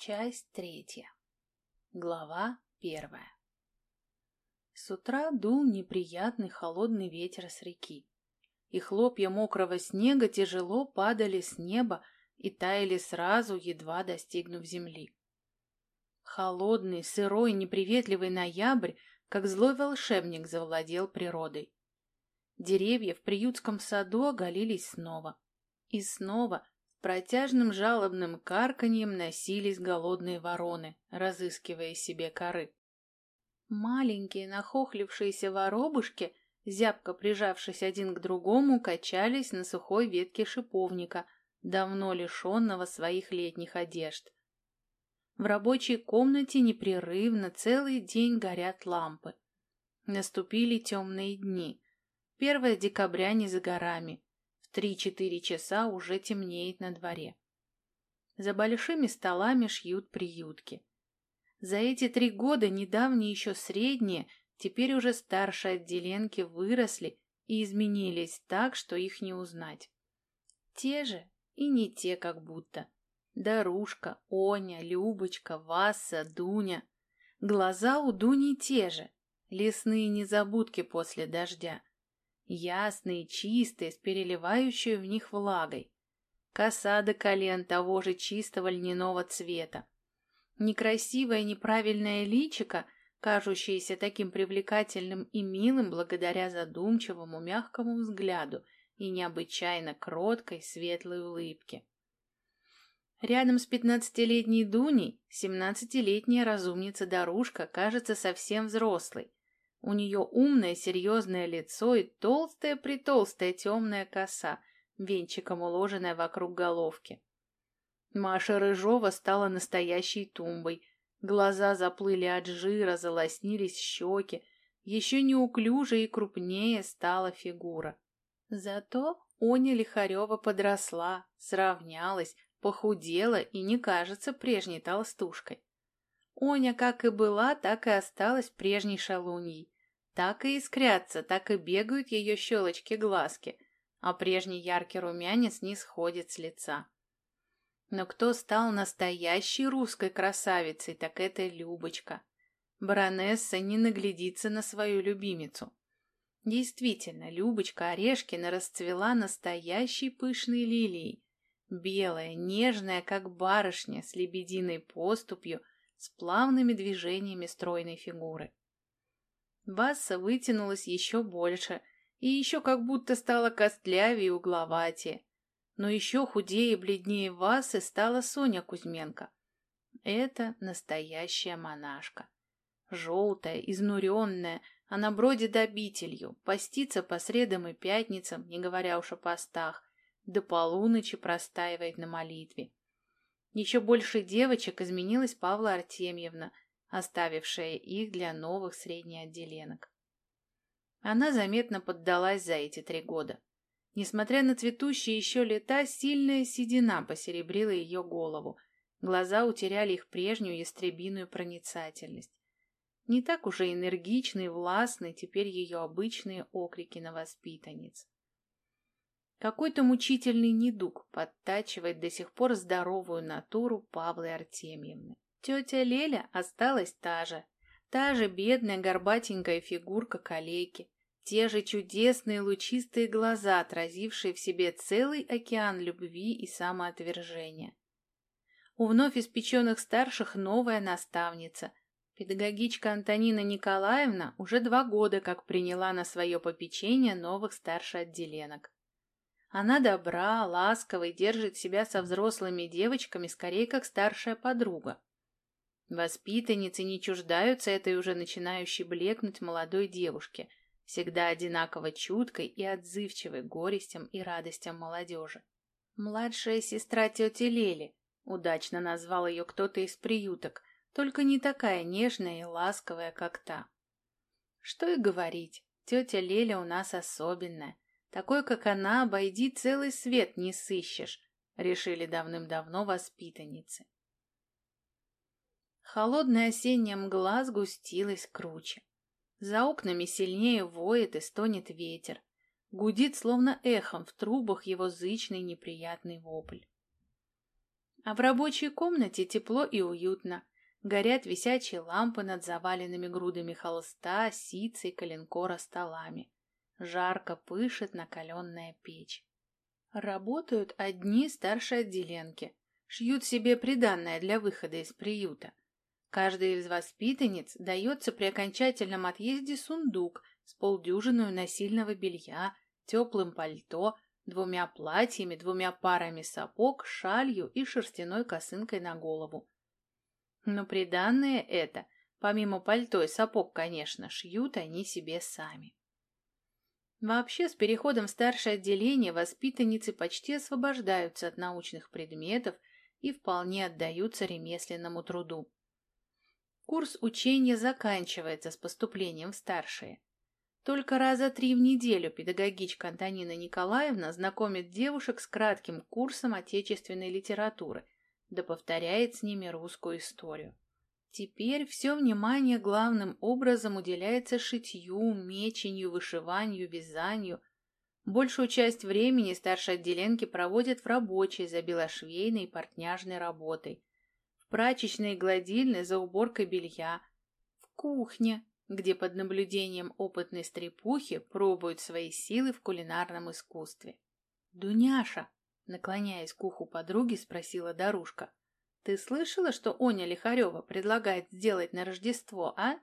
Часть третья. Глава первая. С утра дул неприятный холодный ветер с реки, и хлопья мокрого снега тяжело падали с неба и таяли сразу, едва достигнув земли. Холодный, сырой, неприветливый ноябрь, как злой волшебник, завладел природой. Деревья в приютском саду оголились снова. И снова Протяжным жалобным карканьем носились голодные вороны, разыскивая себе коры. Маленькие нахохлившиеся воробушки, зябко прижавшись один к другому, качались на сухой ветке шиповника, давно лишенного своих летних одежд. В рабочей комнате непрерывно целый день горят лампы. Наступили темные дни. Первое декабря не за горами три-четыре часа уже темнеет на дворе. За большими столами шьют приютки. За эти три года недавние еще средние, теперь уже старшие отделенки выросли и изменились так, что их не узнать. Те же и не те как будто. Дарушка, Оня, Любочка, Васа, Дуня. Глаза у Дуни те же, лесные незабудки после дождя ясные, чистые, с переливающей в них влагой. Коса до колен того же чистого льняного цвета. Некрасивое неправильное личико, кажущееся таким привлекательным и милым благодаря задумчивому мягкому взгляду и необычайно кроткой светлой улыбке. Рядом с пятнадцатилетней Дуней семнадцатилетняя разумница-дорушка кажется совсем взрослой, у нее умное серьезное лицо и толстая-притолстая темная коса, венчиком уложенная вокруг головки. Маша Рыжова стала настоящей тумбой. Глаза заплыли от жира, залоснились щеки. Еще неуклюже и крупнее стала фигура. Зато Оня Лихарева подросла, сравнялась, похудела и не кажется прежней толстушкой. Оня как и была, так и осталась прежней шалуньей. Так и искрятся, так и бегают ее щелочки-глазки, а прежний яркий румянец не сходит с лица. Но кто стал настоящей русской красавицей, так это Любочка. Баронесса не наглядится на свою любимицу. Действительно, Любочка Орешкина расцвела настоящей пышной лилией. Белая, нежная, как барышня, с лебединой поступью, с плавными движениями стройной фигуры. Васса вытянулась еще больше и еще как будто стала костлявее и угловатее. Но еще худее и бледнее Васы стала Соня Кузьменко. Это настоящая монашка. Желтая, изнуренная, она бродит обителью, постится по средам и пятницам, не говоря уж о постах, до полуночи простаивает на молитве. Еще больше девочек изменилась Павла Артемьевна, оставившая их для новых среднеотделенок. Она заметно поддалась за эти три года. Несмотря на цветущие еще лета, сильная седина посеребрила ее голову, глаза утеряли их прежнюю ястребиную проницательность. Не так уже энергичны и властны теперь ее обычные окрики на воспитанниц. Какой-то мучительный недуг подтачивает до сих пор здоровую натуру Павлы Артемьевны. Тетя Леля осталась та же, та же бедная горбатенькая фигурка калеки, те же чудесные лучистые глаза, отразившие в себе целый океан любви и самоотвержения. У вновь испеченных старших новая наставница. Педагогичка Антонина Николаевна уже два года как приняла на свое попечение новых старшеотделенок. Она добра, ласкова и держит себя со взрослыми девочками скорее как старшая подруга. Воспитанницы не чуждаются этой уже начинающей блекнуть молодой девушке, всегда одинаково чуткой и отзывчивой горестям и радостям молодежи. Младшая сестра тети Лели, удачно назвал ее кто-то из приюток, только не такая нежная и ласковая, как та. Что и говорить, тетя Леля у нас особенная, такой, как она, обойди целый свет не сыщешь, решили давным-давно воспитанницы. Холодная осенняя мгла сгустилась круче. За окнами сильнее воет и стонет ветер. Гудит, словно эхом, в трубах его зычный неприятный вопль. А в рабочей комнате тепло и уютно. Горят висячие лампы над заваленными грудами холста, сица и коленкора столами. Жарко пышет накаленная печь. Работают одни старшие отделенки. Шьют себе приданное для выхода из приюта. Каждой из воспитанниц дается при окончательном отъезде сундук с полдюжиной насильного белья, теплым пальто, двумя платьями, двумя парами сапог, шалью и шерстяной косынкой на голову. Но приданное это, помимо пальто и сапог, конечно, шьют они себе сами. Вообще, с переходом в старшее отделение воспитанницы почти освобождаются от научных предметов и вполне отдаются ремесленному труду. Курс учения заканчивается с поступлением в старшие. Только раза три в неделю педагогичка Антонина Николаевна знакомит девушек с кратким курсом отечественной литературы, да повторяет с ними русскую историю. Теперь все внимание главным образом уделяется шитью, меченью, вышиванию, вязанию. Большую часть времени старшие отделенки проводят в рабочей за белошвейной и портняжной работой, в прачечной и гладильной за уборкой белья, в кухне, где под наблюдением опытной стрепухи пробуют свои силы в кулинарном искусстве. «Дуняша!» — наклоняясь к уху подруги, спросила Дарушка. Ты слышала, что Оня Лихарева предлагает сделать на Рождество, а?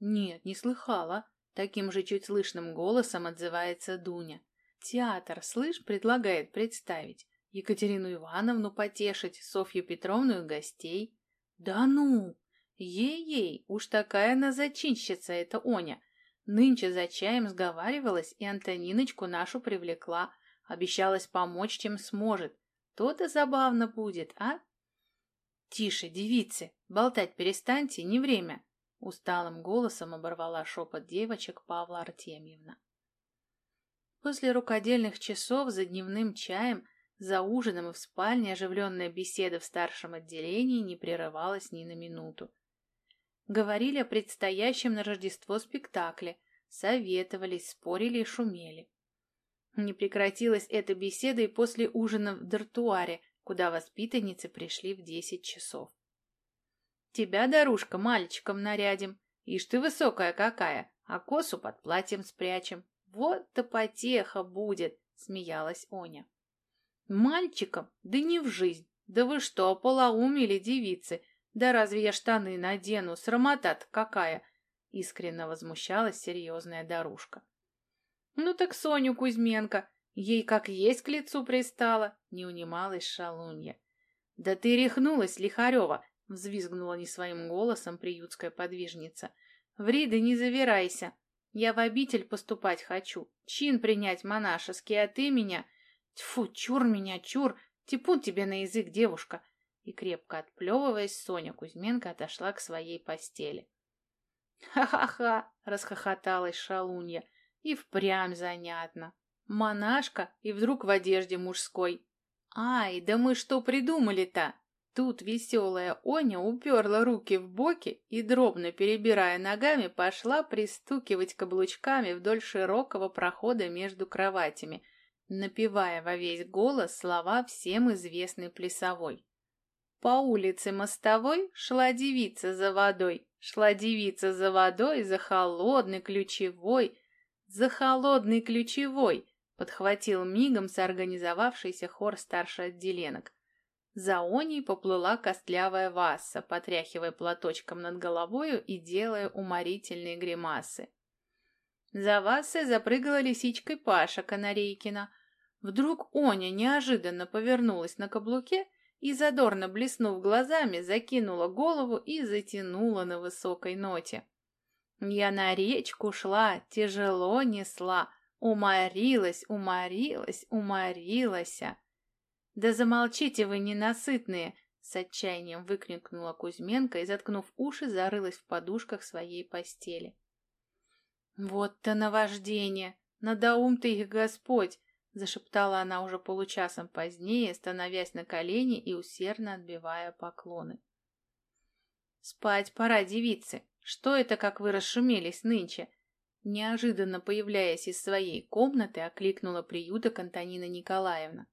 Нет, не слыхала. Таким же чуть слышным голосом отзывается Дуня. Театр, слышь, предлагает представить. Екатерину Ивановну потешить, Софью Петровну и гостей. Да ну! Ей-ей, уж такая она зачинщица эта Оня. Нынче за чаем сговаривалась и Антониночку нашу привлекла. Обещалась помочь, чем сможет. То-то забавно будет, а? «Тише, девицы! Болтать перестаньте, не время!» Усталым голосом оборвала шепот девочек Павла Артемьевна. После рукодельных часов за дневным чаем, за ужином и в спальне оживленная беседа в старшем отделении не прерывалась ни на минуту. Говорили о предстоящем на Рождество спектакле, советовались, спорили и шумели. Не прекратилась эта беседа и после ужина в дартуаре, куда воспитанницы пришли в десять часов. «Тебя, дорушка, мальчиком нарядим. Ишь ты высокая какая, а косу под платьем спрячем. Вот-то потеха будет!» — смеялась Оня. «Мальчиком? Да не в жизнь! Да вы что, полоумели, девицы? Да разве я штаны надену? Срамота-то какая!» — искренне возмущалась серьезная дорушка. «Ну так Соню Кузьменко, Ей как есть к лицу пристало, не унималась шалунья. «Да ты рехнулась, Лихарева!» — взвизгнула не своим голосом приютская подвижница. «Ври да не завирайся! Я в обитель поступать хочу, чин принять монашеский, а ты меня... Тьфу, чур меня, чур! Типун тебе на язык, девушка!» И крепко отплевываясь, Соня Кузьменко отошла к своей постели. «Ха-ха-ха!» — расхохоталась шалунья. «И впрямь занятно!» Монашка и вдруг в одежде мужской. Ай, да мы что придумали-то? Тут веселая Оня уперла руки в боки и, дробно перебирая ногами, пошла пристукивать каблучками вдоль широкого прохода между кроватями, напевая во весь голос слова всем известной плясовой. По улице мостовой шла девица за водой, шла девица за водой, за холодный ключевой, за холодный ключевой, подхватил мигом соорганизовавшийся хор старших отделенок. За Оней поплыла костлявая Васса, потряхивая платочком над головою и делая уморительные гримасы. За Вассой запрыгала лисичкой Паша Канарейкина. Вдруг Оня неожиданно повернулась на каблуке и, задорно блеснув глазами, закинула голову и затянула на высокой ноте. Я на речку шла, тяжело несла, Уморилась, уморилась, уморилась. Да замолчите вы, ненасытные! С отчаянием выкрикнула Кузьменко и, заткнув уши, зарылась в подушках своей постели. «Вот-то наваждение! Надоум ты их, Господь!» зашептала она уже получасом позднее, становясь на колени и усердно отбивая поклоны. «Спать пора, девицы! Что это, как вы расшумелись нынче? Неожиданно появляясь из своей комнаты, окликнула приюток Антонина Николаевна.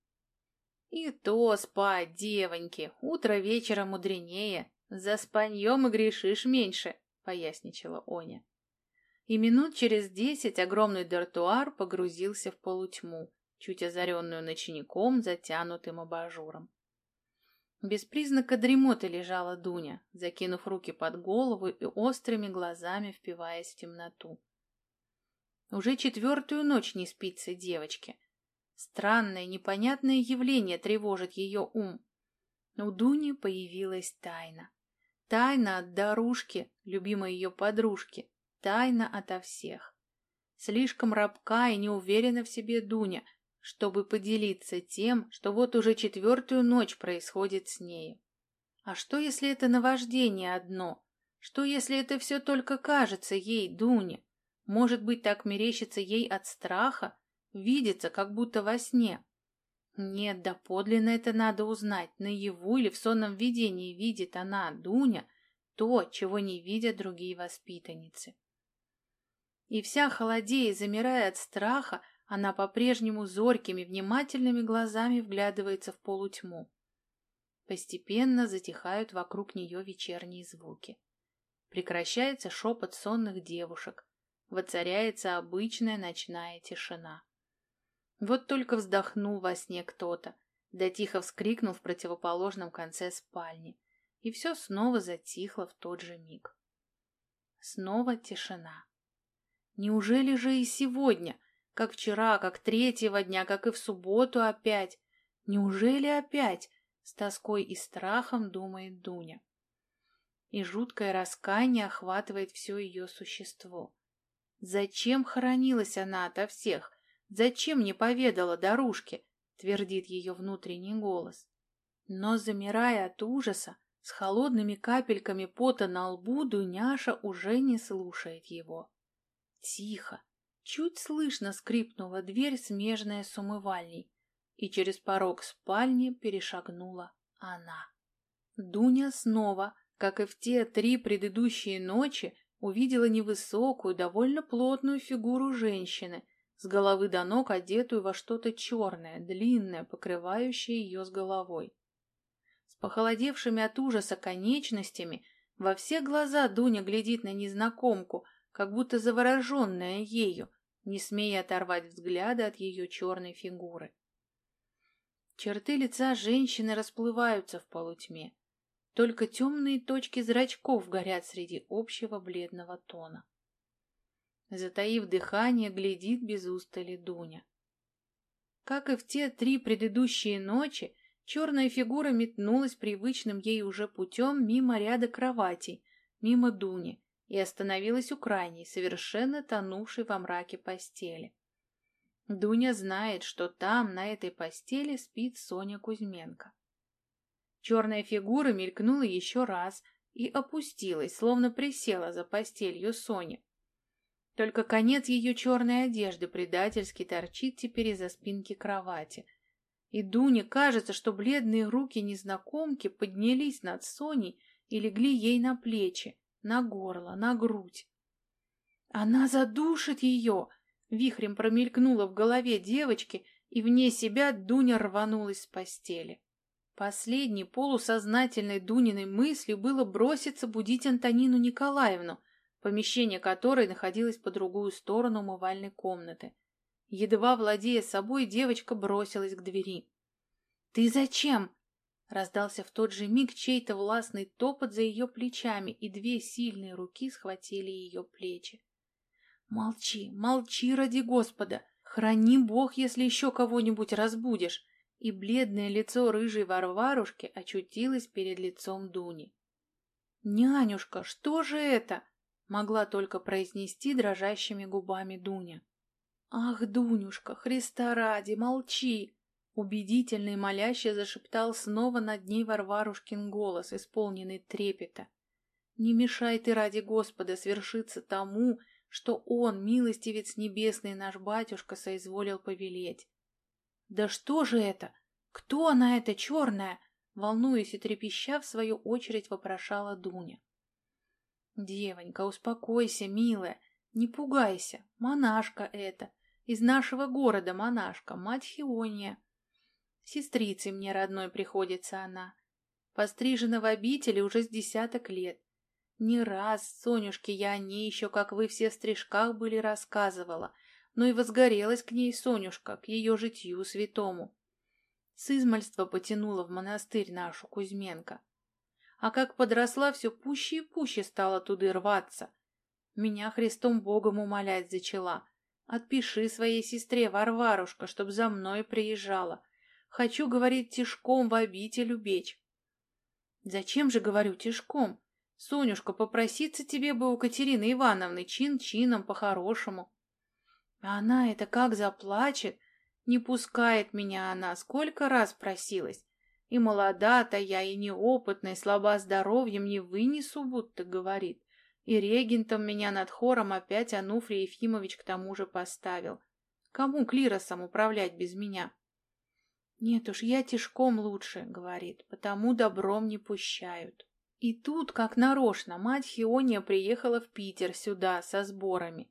И то спать, девоньки, утро вечера мудренее, за спаньем и грешишь меньше, поясничала Оня. И минут через десять огромный дартуар погрузился в полутьму, чуть озаренную ночником, затянутым абажуром. Без признака дремоты лежала Дуня, закинув руки под голову и острыми глазами впиваясь в темноту. Уже четвертую ночь не спится девочке. Странное, непонятное явление тревожит ее ум. У Дуни появилась тайна. Тайна от Дарушки, любимой ее подружки. Тайна ото всех. Слишком рабка и неуверена в себе Дуня, чтобы поделиться тем, что вот уже четвертую ночь происходит с нею. А что, если это наваждение одно? Что, если это все только кажется ей, Дуне? Может быть, так мерещится ей от страха, видится, как будто во сне. Нет, да подлинно это надо узнать, наяву или в сонном видении видит она, Дуня, то, чего не видят другие воспитанницы. И вся холодея, замирая от страха, она по-прежнему зоркими, внимательными глазами вглядывается в полутьму. Постепенно затихают вокруг нее вечерние звуки. Прекращается шепот сонных девушек, воцаряется обычная ночная тишина. Вот только вздохнул во сне кто-то, да тихо вскрикнул в противоположном конце спальни, и все снова затихло в тот же миг. Снова тишина. Неужели же и сегодня, как вчера, как третьего дня, как и в субботу опять, неужели опять, с тоской и страхом думает Дуня. И жуткое раскаяние охватывает все ее существо. Зачем хоронилась она ото всех? Зачем не поведала Дарушке? Твердит ее внутренний голос. Но, замирая от ужаса, с холодными капельками пота на лбу Дуняша уже не слушает его. Тихо, чуть слышно скрипнула дверь, смежная с умывальней, и через порог спальни перешагнула она. Дуня снова, как и в те три предыдущие ночи, увидела невысокую, довольно плотную фигуру женщины, с головы до ног одетую во что-то черное, длинное, покрывающее ее с головой. С похолодевшими от ужаса конечностями во все глаза Дуня глядит на незнакомку, как будто завороженная ею, не смея оторвать взгляда от ее черной фигуры. Черты лица женщины расплываются в полутьме. Только темные точки зрачков горят среди общего бледного тона. Затаив дыхание, глядит без устали Дуня. Как и в те три предыдущие ночи, черная фигура метнулась привычным ей уже путем мимо ряда кроватей, мимо Дуни, и остановилась у крайней, совершенно тонувшей во мраке постели. Дуня знает, что там, на этой постели, спит Соня Кузьменко. Черная фигура мелькнула еще раз и опустилась, словно присела за постелью Сони. Только конец ее черной одежды предательски торчит теперь из-за спинки кровати. И Дуне кажется, что бледные руки незнакомки поднялись над Соней и легли ей на плечи, на горло, на грудь. Она задушит ее! Вихрем промелькнула в голове девочки, и вне себя Дуня рванулась с постели. Последней полусознательной Дуниной мыслью было броситься будить Антонину Николаевну, помещение которой находилось по другую сторону умывальной комнаты. Едва владея собой, девочка бросилась к двери. «Ты зачем?» Раздался в тот же миг чей-то властный топот за ее плечами, и две сильные руки схватили ее плечи. «Молчи, молчи ради Господа! Храни Бог, если еще кого-нибудь разбудишь!» И бледное лицо рыжей Варварушки очутилось перед лицом Дуни. «Нянюшка, что же это?» — могла только произнести дрожащими губами Дуня. «Ах, Дунюшка, Христа ради, молчи!» Убедительно и моляще зашептал снова над ней Варварушкин голос, исполненный трепета. «Не мешай ты ради Господа свершиться тому, что Он, милостивец небесный наш батюшка, соизволил повелеть. «Да что же это? Кто она эта черная?» Волнуясь и трепеща, в свою очередь вопрошала Дуня. «Девонька, успокойся, милая, не пугайся, монашка это, из нашего города монашка, мать Хиония. Сестрицей мне родной приходится она. Пострижена в обители уже с десяток лет. Не раз, Сонюшке, я о ней еще, как вы все в стрижках были, рассказывала, но и возгорелась к ней Сонюшка, к ее житью святому. С измальства потянула в монастырь нашу Кузьменко. А как подросла, все пуще и пуще стала туды рваться. Меня Христом Богом умолять зачала. Отпиши своей сестре, Варварушка, чтоб за мной приезжала. Хочу, говорит, тишком в обитель убечь. Зачем же, говорю, тишком? Сонюшка, попроситься тебе бы у Катерины Ивановны чин-чином по-хорошему. А она это как заплачет. Не пускает меня она, сколько раз просилась. И молода-то я, и неопытная, слаба здоровьем, не вынесу, будто говорит. И регентом меня над хором опять Ануфрий Ефимович к тому же поставил. Кому клиросом управлять без меня? Нет уж, я тишком лучше, говорит, потому добром не пущают. И тут, как нарочно, мать Хиония приехала в Питер сюда со сборами.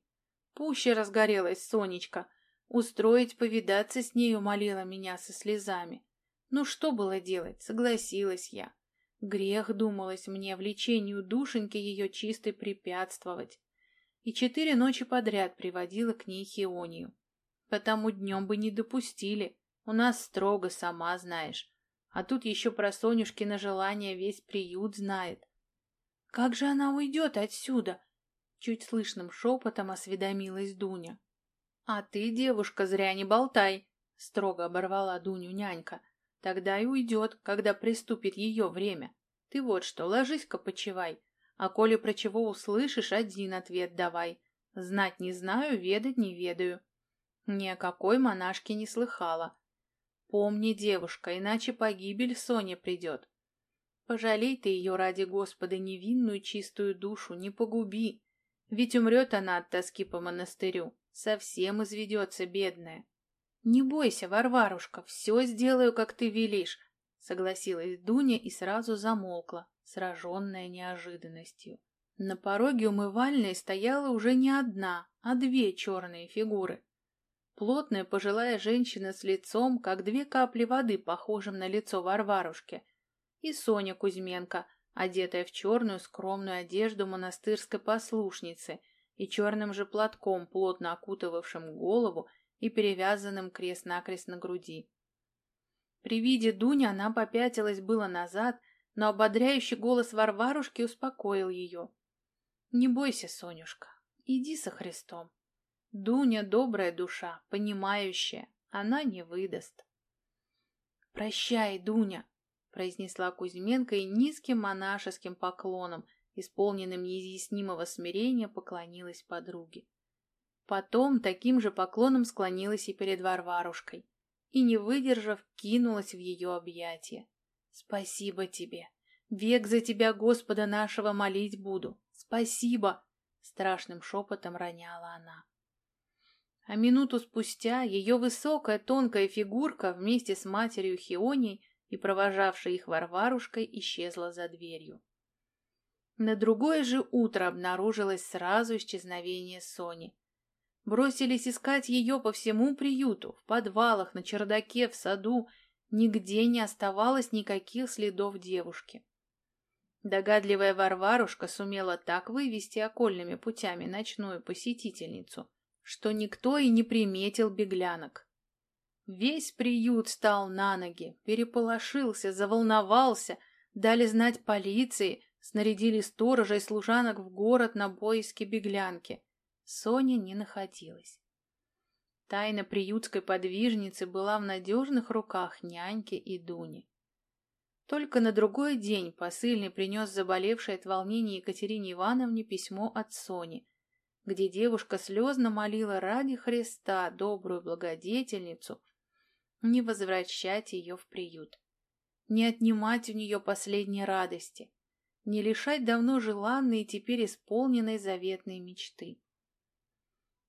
Пуще разгорелась Сонечка. Устроить повидаться с нею молила меня со слезами. Ну что было делать, согласилась я. Грех, думалось мне, влечению душеньки ее чистой препятствовать. И четыре ночи подряд приводила к ней Хионию. Потому днем бы не допустили. У нас строго, сама знаешь. А тут еще про Сонюшкино желание весь приют знает. Как же она уйдет отсюда? Чуть слышным шепотом осведомилась Дуня. А ты, девушка, зря не болтай, строго оборвала Дуню нянька. Тогда и уйдет, когда приступит ее время. Ты вот что, ложись-ка почевай. А коли про чего услышишь, один ответ давай. Знать не знаю, ведать не ведаю. Ни о какой монашке не слыхала. Помни, девушка, иначе погибель Соне придет. Пожалей ты ее ради Господа невинную чистую душу, не погуби. Ведь умрет она от тоски по монастырю, совсем изведется бедная. «Не бойся, Варварушка, все сделаю, как ты велишь», — согласилась Дуня и сразу замолкла, сраженная неожиданностью. На пороге умывальной стояла уже не одна, а две черные фигуры. Плотная пожилая женщина с лицом, как две капли воды, похожим на лицо Варварушки, и Соня Кузьменко, одетая в черную скромную одежду монастырской послушницы и черным же платком, плотно окутывавшим голову и перевязанным крест-накрест на груди. При виде Дуни она попятилась было назад, но ободряющий голос Варварушки успокоил ее. «Не бойся, Сонюшка, иди со Христом. Дуня добрая душа, понимающая, она не выдаст». «Прощай, Дуня», — произнесла Кузьменко и низким монашеским поклоном, исполненным неизъяснимого смирения, поклонилась подруге. Потом таким же поклоном склонилась и перед Варварушкой и, не выдержав, кинулась в ее объятия. «Спасибо тебе! Век за тебя, Господа нашего, молить буду! Спасибо!» Страшным шепотом роняла она. А минуту спустя ее высокая тонкая фигурка вместе с матерью Хионей и провожавшей их Варварушкой исчезла за дверью. На другое же утро обнаружилось сразу исчезновение Сони. Бросились искать ее по всему приюту, в подвалах, на чердаке, в саду. Нигде не оставалось никаких следов девушки. Догадливая Варварушка сумела так вывести окольными путями ночную посетительницу, что никто и не приметил беглянок. Весь приют стал на ноги, переполошился, заволновался, дали знать полиции, снарядили сторожа и служанок в город на поиски беглянки. Соня не находилась. Тайна приютской подвижницы была в надежных руках няньки и Дуни. Только на другой день посыльный принес заболевшей от волнения Екатерине Ивановне письмо от Сони, где девушка слезно молила ради Христа добрую благодетельницу не возвращать ее в приют, не отнимать у нее последней радости, не лишать давно желанной и теперь исполненной заветной мечты.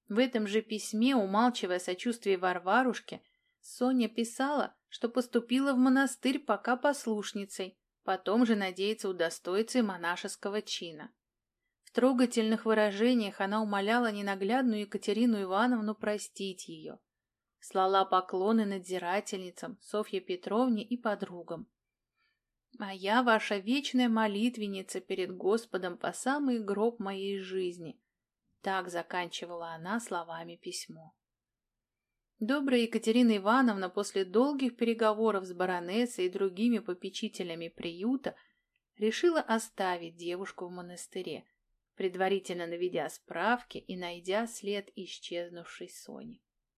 В этом же письме, умалчивая сочувствие Варварушке, Соня писала, что поступила в монастырь пока послушницей, потом же надеется удостоиться и монашеского чина. В трогательных выражениях она умоляла ненаглядную Екатерину Ивановну простить ее. Слала поклоны надзирательницам, Софье Петровне и подругам. А я ваша вечная молитвенница перед Господом по самый гроб моей жизни. Так заканчивала она словами письмо. Добрая Екатерина Ивановна после долгих переговоров с баронессой и другими попечителями приюта решила оставить девушку в монастыре, предварительно наведя справки и найдя след исчезнувшей Сони.